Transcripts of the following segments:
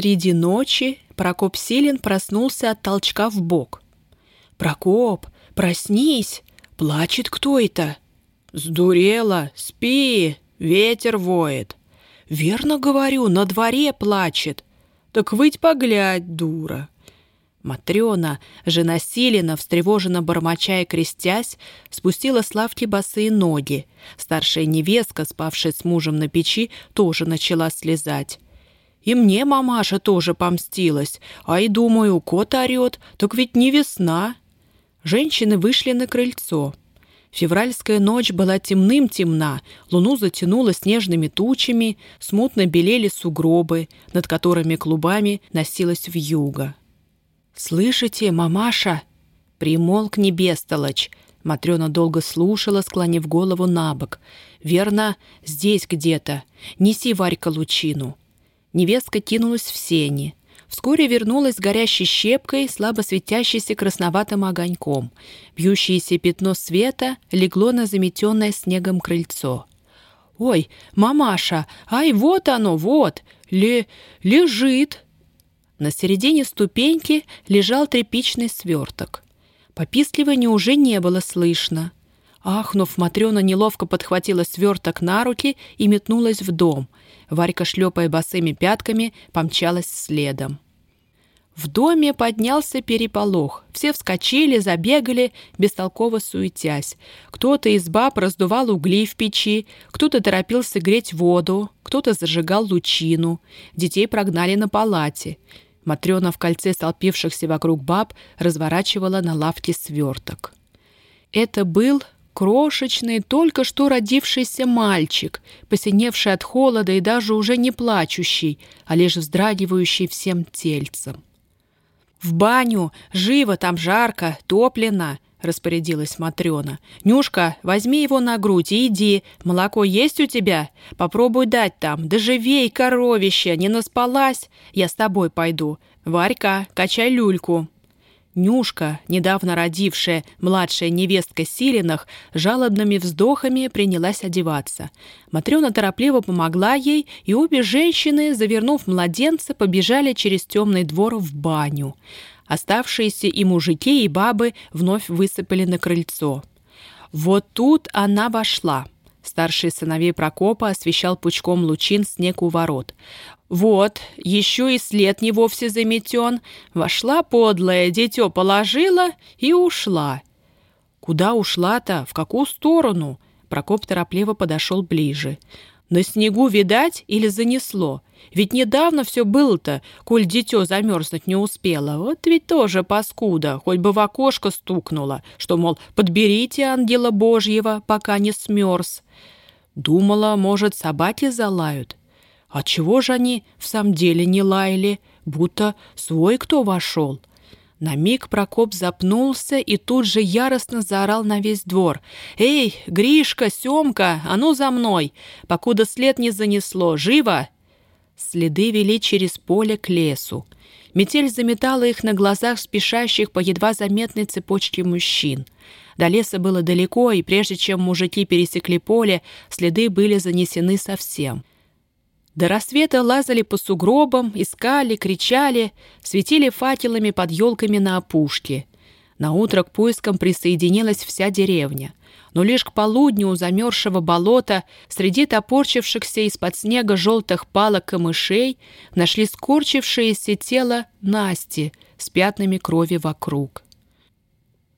Среди ночи Прокоп Силин проснулся от толчка в бок. «Прокоп, проснись! Плачет кто это?» «Сдурела! Спи! Ветер воет!» «Верно говорю, на дворе плачет!» «Так выть поглядь, дура!» Матрена, жена Силина, встревоженно бормоча и крестясь, спустила с лавки босые ноги. Старшая невестка, спавшая с мужем на печи, тоже начала слезать. И мне мамаша тоже помстилась. А и думаю, кот орет, так ведь не весна. Женщины вышли на крыльцо. Февральская ночь была темным-темна, луну затянуло снежными тучами, смутно белели сугробы, над которыми клубами носилась вьюга. «Слышите, мамаша?» «Примолкни, бестолочь!» Матрена долго слушала, склонив голову на бок. «Верно, здесь где-то. Неси Варька лучину». Невестка кинулась в сени. Вскоре вернулась с горящей щепкой, слабо светящейся красноватым огоньком. Бьющееся пятно света легло на заметенное снегом крыльцо. «Ой, мамаша, ай, вот оно, вот! Ле... лежит!» На середине ступеньки лежал тряпичный сверток. Попискивания уже не было слышно. Ахнув, Матрена неловко подхватила сверток на руки и метнулась в дом — Варька, шлепая босыми пятками, помчалась следом. В доме поднялся переполох. Все вскочили, забегали, бестолково суетясь. Кто-то из баб раздувал угли в печи, кто-то торопился греть воду, кто-то зажигал лучину. Детей прогнали на палате. Матрена в кольце столпившихся вокруг баб разворачивала на лавке сверток. Это был Крошечный, только что родившийся мальчик, посиневший от холода и даже уже не плачущий, а лишь вздрагивающий всем тельцем. «В баню! Живо, там жарко, топлено!» — распорядилась Матрена. «Нюшка, возьми его на грудь и иди. Молоко есть у тебя? Попробуй дать там. Да живей, коровище, не наспалась? Я с тобой пойду. Варька, качай люльку». Нюшка, недавно родившая младшая невестка Силинах, жалобными вздохами принялась одеваться. Матрена торопливо помогла ей, и обе женщины, завернув младенца, побежали через темный двор в баню. Оставшиеся и мужики, и бабы вновь высыпали на крыльцо. Вот тут она вошла. Старший сыновей Прокопа освещал пучком лучин снег у ворот. Вот, еще и след не вовсе заметен. Вошла подлая, дитё положила и ушла. Куда ушла-то? В какую сторону? Прокоп торопливо подошел ближе. На снегу видать или занесло? Ведь недавно все было-то, коль дитё замерзнуть не успело. Вот ведь тоже паскуда, хоть бы в окошко стукнула, что, мол, подберите ангела Божьего, пока не смерз. Думала, может, собаки залают. А чего же они в самом деле не лаяли, будто свой кто вошел? На миг Прокоп запнулся и тут же яростно заорал на весь двор. «Эй, Гришка, Семка, а ну за мной! Покуда след не занесло, живо!» Следы вели через поле к лесу. Метель заметала их на глазах спешащих по едва заметной цепочке мужчин. До леса было далеко, и прежде чем мужики пересекли поле, следы были занесены совсем. До рассвета лазали по сугробам, искали, кричали, светили факелами под елками на опушке. На утро к поискам присоединилась вся деревня. Но лишь к полудню у замерзшего болота среди топорчившихся из-под снега желтых палок камышей нашли скорчившееся тело Насти с пятнами крови вокруг.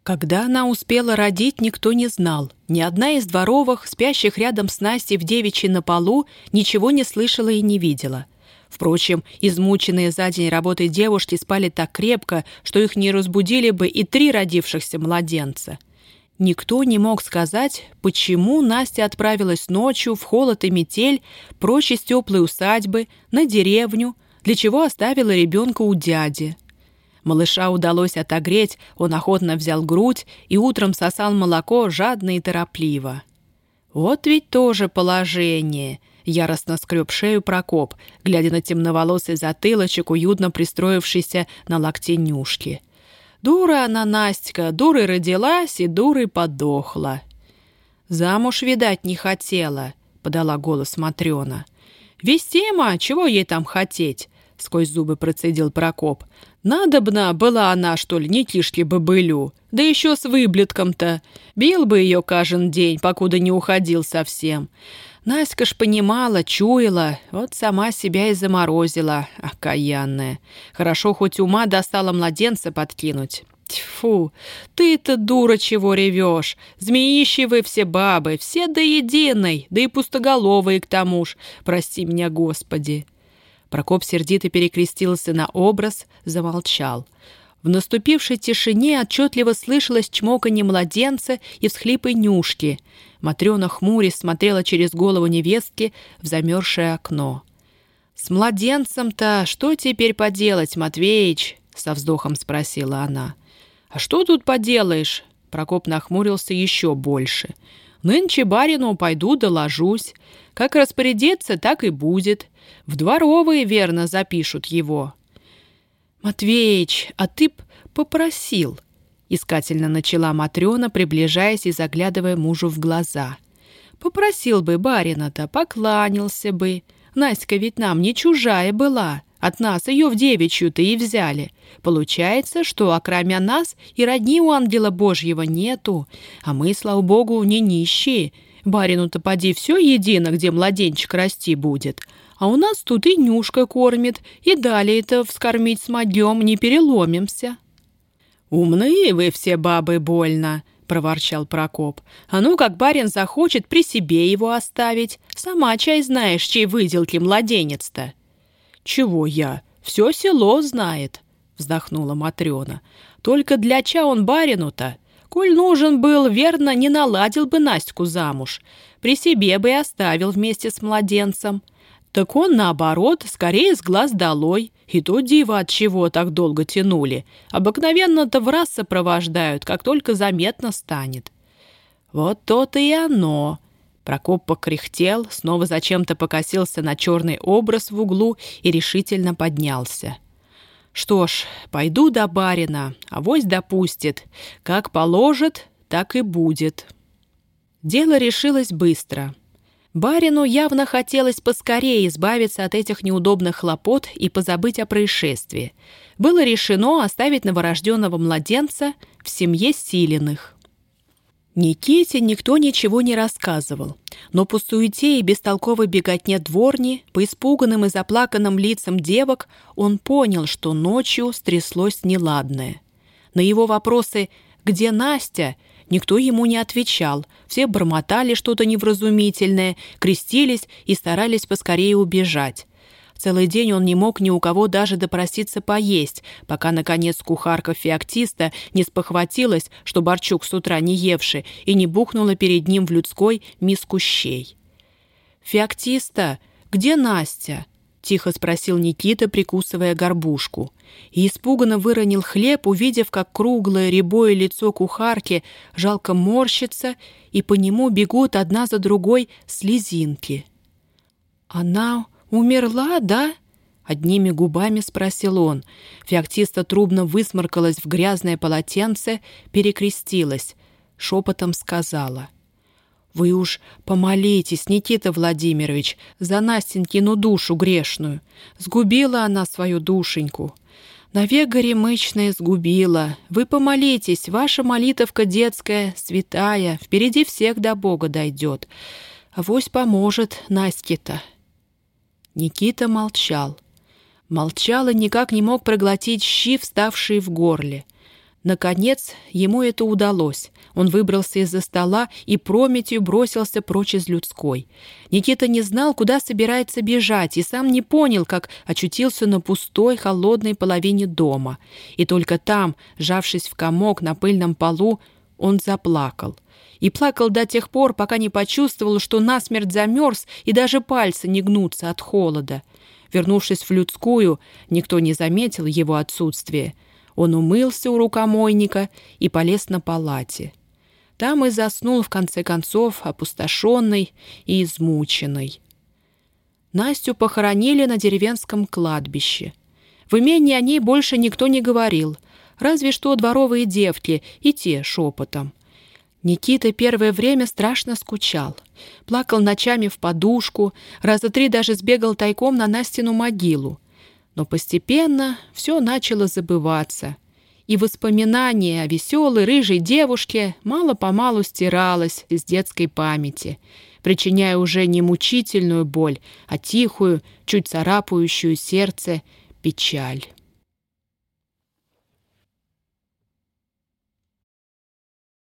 Когда она успела родить, никто не знал. Ни одна из дворовых, спящих рядом с Настей в девичьей на полу, ничего не слышала и не видела. Впрочем, измученные за день работой девушки спали так крепко, что их не разбудили бы и три родившихся младенца. Никто не мог сказать, почему Настя отправилась ночью в холод и метель прочь из теплой усадьбы, на деревню, для чего оставила ребенка у дяди. Малыша удалось отогреть, он охотно взял грудь и утром сосал молоко жадно и торопливо. «Вот ведь тоже положение!» — яростно скреб шею Прокоп, глядя на темноволосый затылочек, уютно пристроившийся на локте Нюшки. «Дура она, Настя, дурой родилась и дурой подохла». «Замуж, видать, не хотела», — подала голос Матрена. «Вестима, чего ей там хотеть? сквозь зубы процедил Прокоп. «Надобна была она, что ли, не кишки бобылю, да еще с выблетком-то. Бил бы ее каждый день, покуда не уходил совсем. Наська ж понимала, чуяла, вот сама себя и заморозила, окаянная. Хорошо, хоть ума достала младенца подкинуть». Тьфу, ты-то, дура, чего ревешь? Змеищи вы все бабы, все до единой, да и пустоголовые к тому ж. Прости меня, Господи. Прокоп сердито перекрестился на образ, замолчал. В наступившей тишине отчетливо слышалось чмоканье младенца и всхлипы нюшки. Матрена хмурясь смотрела через голову невестки в замерзшее окно. «С младенцем-то что теперь поделать, Матвеич?» — со вздохом спросила она. «А что тут поделаешь?» Прокоп нахмурился еще больше. «Нынче барину пойду доложусь. Как распорядиться, так и будет. В дворовые верно запишут его». «Матвеич, а ты б попросил», — искательно начала Матрена, приближаясь и заглядывая мужу в глаза. «Попросил бы барина-то, покланялся бы. Настя ведь нам не чужая была. От нас ее в девичью-то и взяли. Получается, что окромя нас и родни у ангела Божьего нету. А мы, слава богу, не нищие. Барину-то поди все едино, где младенчик расти будет. А у нас тут и нюшка кормит, и далее-то вскормить с мадьем не переломимся». «Умные вы все бабы больно», — проворчал Прокоп. «А ну, как барин захочет, при себе его оставить. Сама чай знаешь, чей выделки младенец-то». «Чего я? Все село знает», — вздохнула Матрена. «Только для ча он барину-то? Коль нужен был, верно, не наладил бы Настю замуж. При себе бы и оставил вместе с младенцем. Так он, наоборот, скорее с глаз долой. И то диво, от чего так долго тянули. Обыкновенно-то в раз сопровождают, как только заметно станет». «Вот то-то и оно», Прокоп покряхтел, снова зачем-то покосился на черный образ в углу и решительно поднялся. «Что ж, пойду до барина, авось допустит. Как положит, так и будет». Дело решилось быстро. Барину явно хотелось поскорее избавиться от этих неудобных хлопот и позабыть о происшествии. Было решено оставить новорожденного младенца в семье Силиных. Никите никто ничего не рассказывал, но по суете и бестолковой беготне дворни, по испуганным и заплаканным лицам девок, он понял, что ночью стряслось неладное. На его вопросы «Где Настя?» никто ему не отвечал, все бормотали что-то невразумительное, крестились и старались поскорее убежать. Целый день он не мог ни у кого даже допроситься поесть, пока, наконец, кухарка феоктиста не спохватилась, что Борчук с утра не евший, и не бухнула перед ним в людской миску щей. «Феоктиста, где Настя?» — тихо спросил Никита, прикусывая горбушку. И испуганно выронил хлеб, увидев, как круглое рябое лицо кухарки жалко морщится, и по нему бегут одна за другой слезинки. «Она «Умерла, да?» — одними губами спросил он. Феоктиста трубно высморкалась в грязное полотенце, перекрестилась. Шепотом сказала. «Вы уж помолитесь, Никита Владимирович, за Настенькину душу грешную. Сгубила она свою душеньку. Навек горемычная сгубила. Вы помолитесь, ваша молитовка детская, святая, впереди всех до Бога дойдет. Авось поможет Настя-то». Никита молчал. Молчал и никак не мог проглотить щи, вставшие в горле. Наконец, ему это удалось. Он выбрался из-за стола и прометью бросился прочь из людской. Никита не знал, куда собирается бежать, и сам не понял, как очутился на пустой, холодной половине дома. И только там, сжавшись в комок на пыльном полу, он заплакал и плакал до тех пор, пока не почувствовал, что насмерть замерз и даже пальцы не гнутся от холода. Вернувшись в людскую, никто не заметил его отсутствие. Он умылся у рукомойника и полез на палате. Там и заснул, в конце концов, опустошенный и измученный. Настю похоронили на деревенском кладбище. В имении о ней больше никто не говорил, разве что дворовые девки, и те шепотом. Никита первое время страшно скучал. Плакал ночами в подушку, раза три даже сбегал тайком на Настину могилу. Но постепенно все начало забываться, и воспоминание о веселой рыжей девушке мало-помалу стиралось из детской памяти, причиняя уже не мучительную боль, а тихую, чуть царапающую сердце печаль.